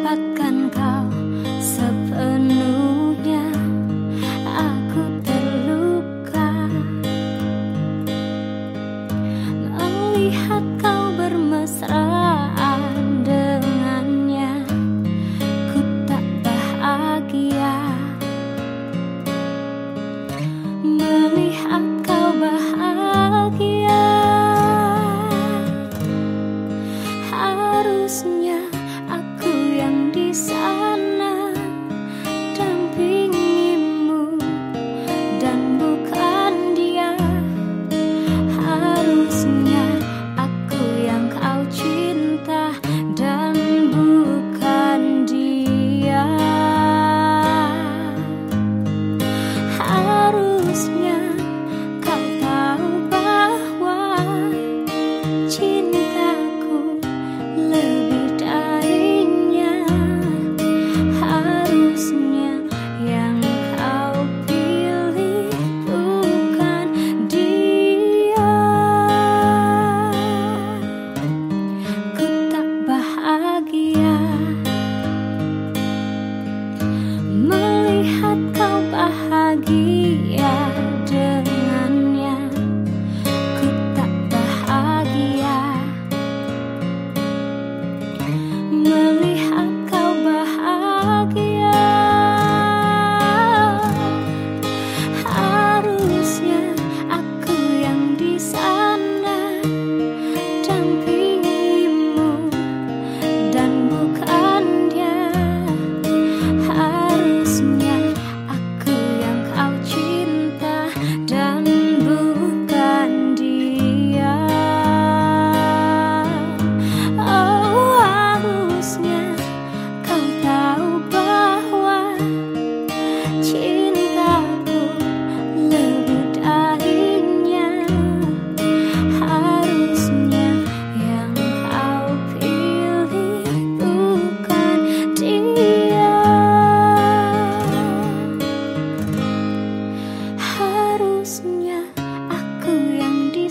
不敢靠 Harusnya aku yang di